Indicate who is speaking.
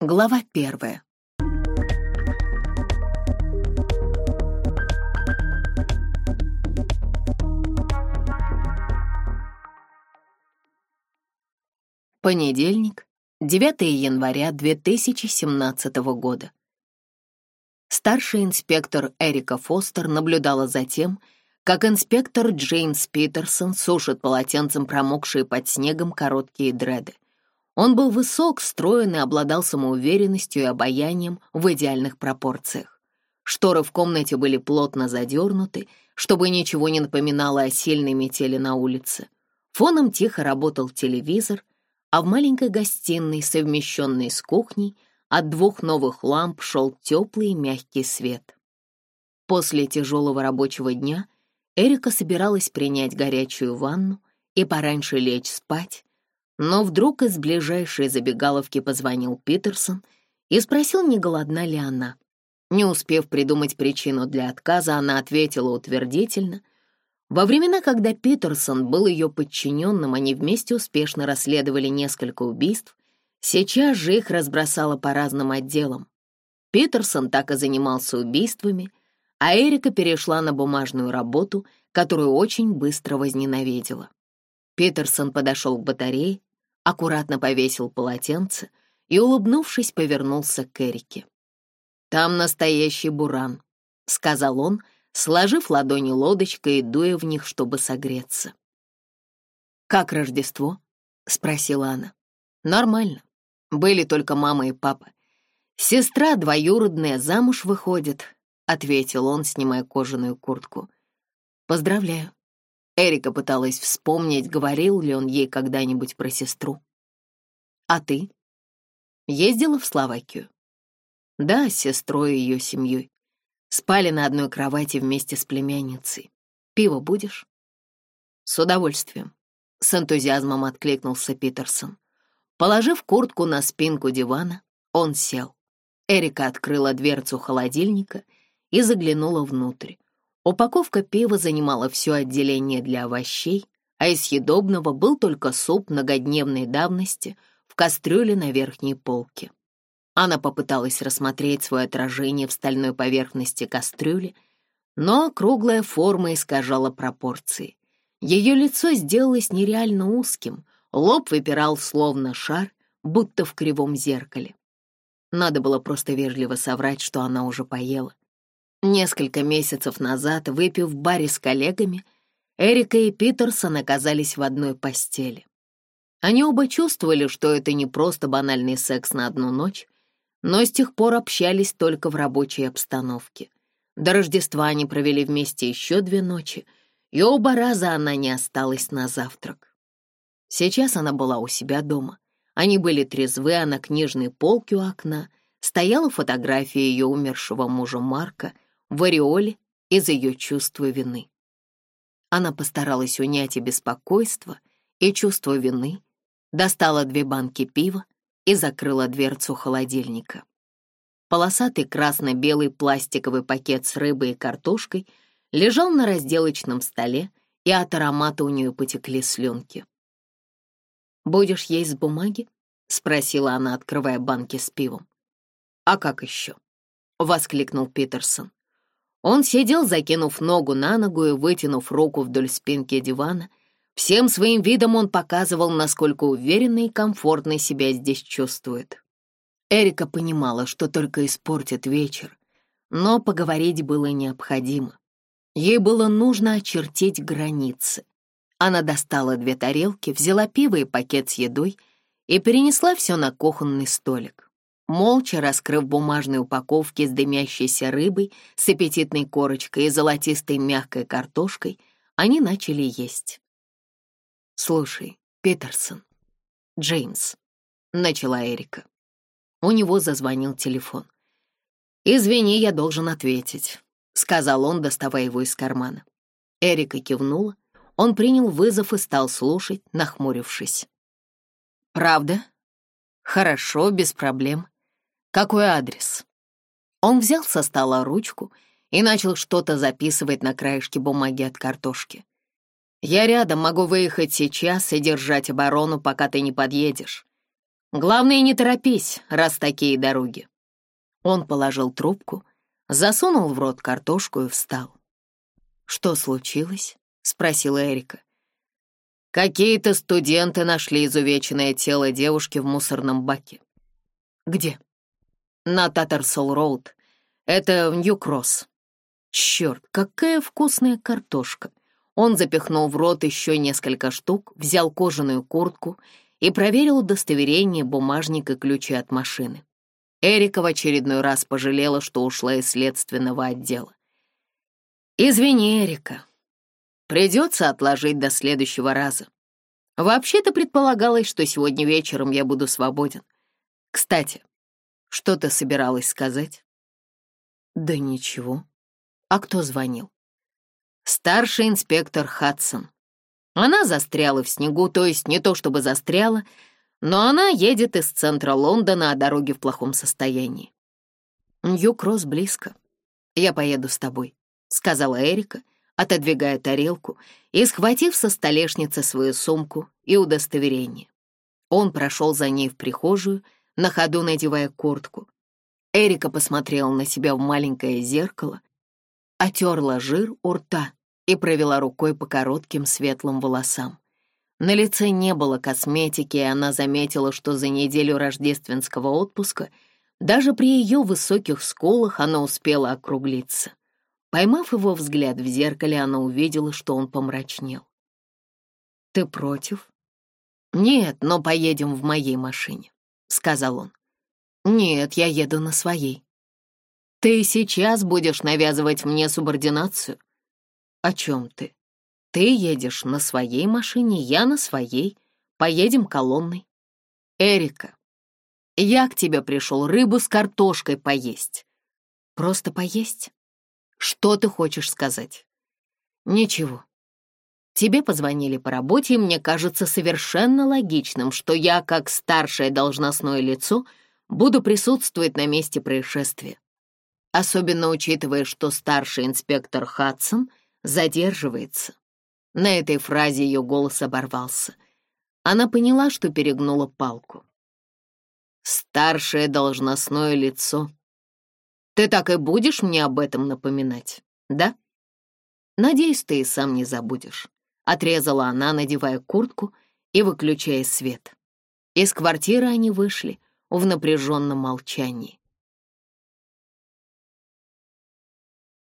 Speaker 1: Глава первая. Понедельник, 9 января 2017 года. Старший инспектор Эрика Фостер наблюдала за тем, как инспектор Джеймс Питерсон сушит полотенцем промокшие под снегом короткие дреды — он был высок, строен и обладал самоуверенностью и обаянием в идеальных пропорциях. Шторы в комнате были плотно задернуты, чтобы ничего не напоминало о сильной метели на улице. Фоном тихо работал телевизор, а в маленькой гостиной, совмещенной с кухней, от двух новых ламп шел теплый мягкий свет. После тяжелого рабочего дня Эрика собиралась принять горячую ванну и пораньше лечь спать, но вдруг из ближайшей забегаловки позвонил Питерсон и спросил, не голодна ли она. Не успев придумать причину для отказа, она ответила утвердительно. Во времена, когда Питерсон был ее подчиненным, они вместе успешно расследовали несколько убийств, сейчас же их разбросало по разным отделам. Питерсон так и занимался убийствами, а Эрика перешла на бумажную работу, которую очень быстро возненавидела. Питерсон подошел к батарее, аккуратно повесил полотенце и, улыбнувшись, повернулся к Эрике. «Там настоящий буран», — сказал он, сложив ладони лодочкой и дуя в них, чтобы согреться. «Как Рождество?» — спросила она. «Нормально. Были только мама и папа. Сестра двоюродная замуж выходит», — ответил он, снимая кожаную куртку. «Поздравляю», Эрика пыталась вспомнить, говорил ли он ей когда-нибудь про сестру. «А ты?» «Ездила в Словакию?» «Да, с сестрой и ее семьей. Спали на одной кровати вместе с племянницей. Пиво будешь?» «С удовольствием», — с энтузиазмом откликнулся Питерсон. Положив куртку на спинку дивана, он сел. Эрика открыла дверцу холодильника и заглянула внутрь. Упаковка пива занимала все отделение для овощей, а из съедобного был только суп многодневной давности в кастрюле на верхней полке. Она попыталась рассмотреть свое отражение в стальной поверхности кастрюли, но круглая форма искажала пропорции. Ее лицо сделалось нереально узким, лоб выпирал словно шар, будто в кривом зеркале. Надо было просто вежливо соврать, что она уже поела. Несколько месяцев назад, выпив в баре с коллегами, Эрика и Питерсон оказались в одной постели. Они оба чувствовали, что это не просто банальный секс на одну ночь, но с тех пор общались только в рабочей обстановке. До Рождества они провели вместе еще две ночи, и оба раза она не осталась на завтрак. Сейчас она была у себя дома. Они были трезвы, а на книжной полке у окна стояла фотография ее умершего мужа Марка — в ореоле из-за ее чувства вины. Она постаралась унять и беспокойство, и чувство вины, достала две банки пива и закрыла дверцу холодильника. Полосатый красно-белый пластиковый пакет с рыбой и картошкой лежал на разделочном столе, и от аромата у нее потекли слюнки. «Будешь есть с бумаги?» — спросила она, открывая банки с пивом. «А как еще?» — воскликнул Питерсон. Он сидел, закинув ногу на ногу и вытянув руку вдоль спинки дивана. Всем своим видом он показывал, насколько уверенно и комфортно себя здесь чувствует. Эрика понимала, что только испортит вечер, но поговорить было необходимо. Ей было нужно очертить границы. Она достала две тарелки, взяла пиво и пакет с едой и перенесла все на кухонный столик молча раскрыв бумажные упаковки с дымящейся рыбой, с аппетитной корочкой и золотистой мягкой картошкой, они начали есть. «Слушай, Питерсон, Джеймс», — начала Эрика. У него зазвонил телефон. «Извини, я должен ответить», — сказал он, доставая его из кармана. Эрика кивнула. Он принял вызов и стал слушать, нахмурившись. «Правда? Хорошо, без проблем», какой адрес?» Он взял со стола ручку и начал что-то записывать на краешке бумаги от картошки. «Я рядом, могу выехать сейчас и держать оборону, пока ты не подъедешь. Главное, не торопись, раз такие дороги». Он положил трубку, засунул в рот картошку и встал. «Что случилось?» — спросила Эрика. «Какие-то студенты нашли изувеченное тело девушки в мусорном баке». «Где?» на Таттерсел-Роуд. Это Нью-Кросс». «Черт, какая вкусная картошка!» Он запихнул в рот еще несколько штук, взял кожаную куртку и проверил удостоверение, бумажник и ключи от машины. Эрика в очередной раз пожалела, что ушла из следственного отдела. «Извини, Эрика, придется отложить до следующего раза. Вообще-то предполагалось, что сегодня вечером я буду свободен. Кстати, что ты собиралась сказать? Да ничего. А кто звонил? Старший инспектор Хадсон. Она застряла в снегу, то есть не то чтобы застряла, но она едет из центра Лондона, а дороге в плохом состоянии. Юкрос близко. Я поеду с тобой, сказала Эрика, отодвигая тарелку и схватив со столешницы свою сумку и удостоверение. Он прошел за ней в прихожую, на ходу надевая куртку. Эрика посмотрела на себя в маленькое зеркало, отерла жир у рта и провела рукой по коротким светлым волосам. На лице не было косметики, и она заметила, что за неделю рождественского отпуска даже при ее высоких сколах она успела округлиться. Поймав его взгляд в зеркале, она увидела, что он помрачнел. «Ты против?» «Нет, но поедем в моей машине». — сказал он. «Нет, я еду на своей». «Ты сейчас будешь навязывать мне субординацию?» «О чем ты? Ты едешь на своей машине, я на своей. Поедем колонной». «Эрика, я к тебе пришел рыбу с картошкой поесть». «Просто поесть?» «Что ты хочешь сказать?» «Ничего. Тебе позвонили по работе, и мне кажется совершенно логичным, что я, как старшее должностное лицо, буду присутствовать на месте происшествия. Особенно учитывая, что старший инспектор Хадсон задерживается. На этой фразе ее голос оборвался. Она поняла, что перегнула палку. «Старшее должностное лицо. Ты так и будешь мне об этом напоминать, да? Надеюсь, ты и сам не забудешь». Отрезала она, надевая куртку и выключая свет. Из квартиры они вышли в напряженном молчании.